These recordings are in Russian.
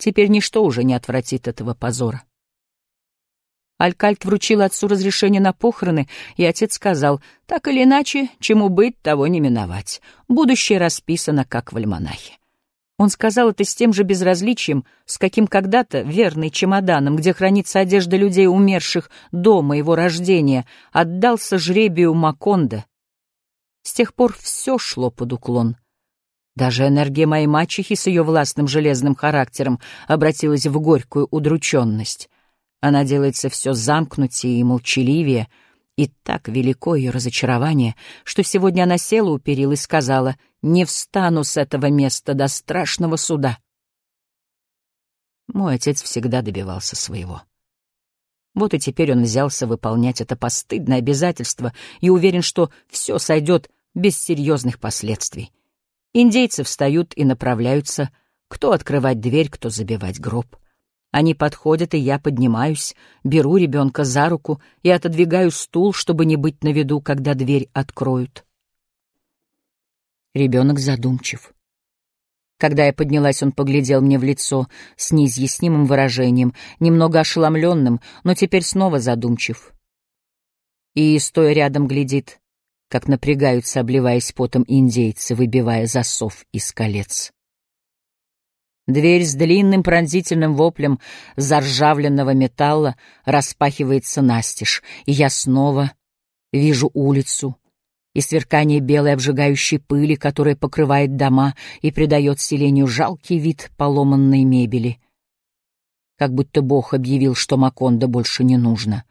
Теперь ничто уже не отвратит этого позора. Алькальт вручил отцу разрешение на похороны, и отец сказал, так или иначе, чему быть, того не миновать. Будущее расписано, как в альманахе. Он сказал это с тем же безразличием, с каким когда-то верный чемоданом, где хранится одежда людей, умерших до моего рождения, отдался жребию Маконда. С тех пор все шло под уклон. Даже энергия моей мачехи с ее властным железным характером обратилась в горькую удрученность. Она делается все замкнутее и молчаливее, и так велико ее разочарование, что сегодня она села у перил и сказала «Не встану с этого места до страшного суда». Мой отец всегда добивался своего. Вот и теперь он взялся выполнять это постыдное обязательство и уверен, что все сойдет без серьезных последствий. Индейцы встают и направляются, кто открывать дверь, кто забивать гроб. Они подходят, и я поднимаюсь, беру ребенка за руку и отодвигаю стул, чтобы не быть на виду, когда дверь откроют. Ребенок задумчив. Когда я поднялась, он поглядел мне в лицо с неизъяснимым выражением, немного ошеломленным, но теперь снова задумчив. И, стоя рядом, глядит, как напрягаются, обливаясь потом индейцы, выбивая засов из колец. Дверь с длинным пронзительным воплем заржавленного металла распахивается настежь, и я снова вижу улицу и сверкание белой обжигающей пыли, которая покрывает дома и придает селению жалкий вид поломанной мебели. Как будто Бог объявил, что Маконда больше не нужно,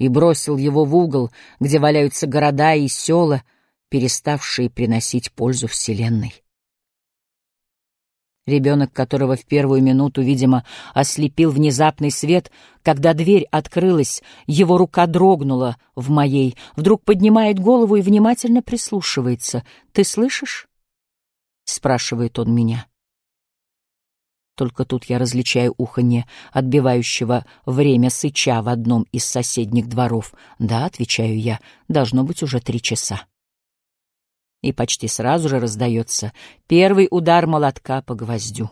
и бросил его в угол, где валяются города и села, переставшие приносить пользу Вселенной. Ребенок, которого в первую минуту, видимо, ослепил внезапный свет, когда дверь открылась, его рука дрогнула в моей, вдруг поднимает голову и внимательно прислушивается. «Ты слышишь?» — спрашивает он меня. Только тут я различаю уханье, отбивающего время сыча в одном из соседних дворов. «Да», — отвечаю я, — «должно быть уже три часа» и почти сразу же раздается первый удар молотка по гвоздю.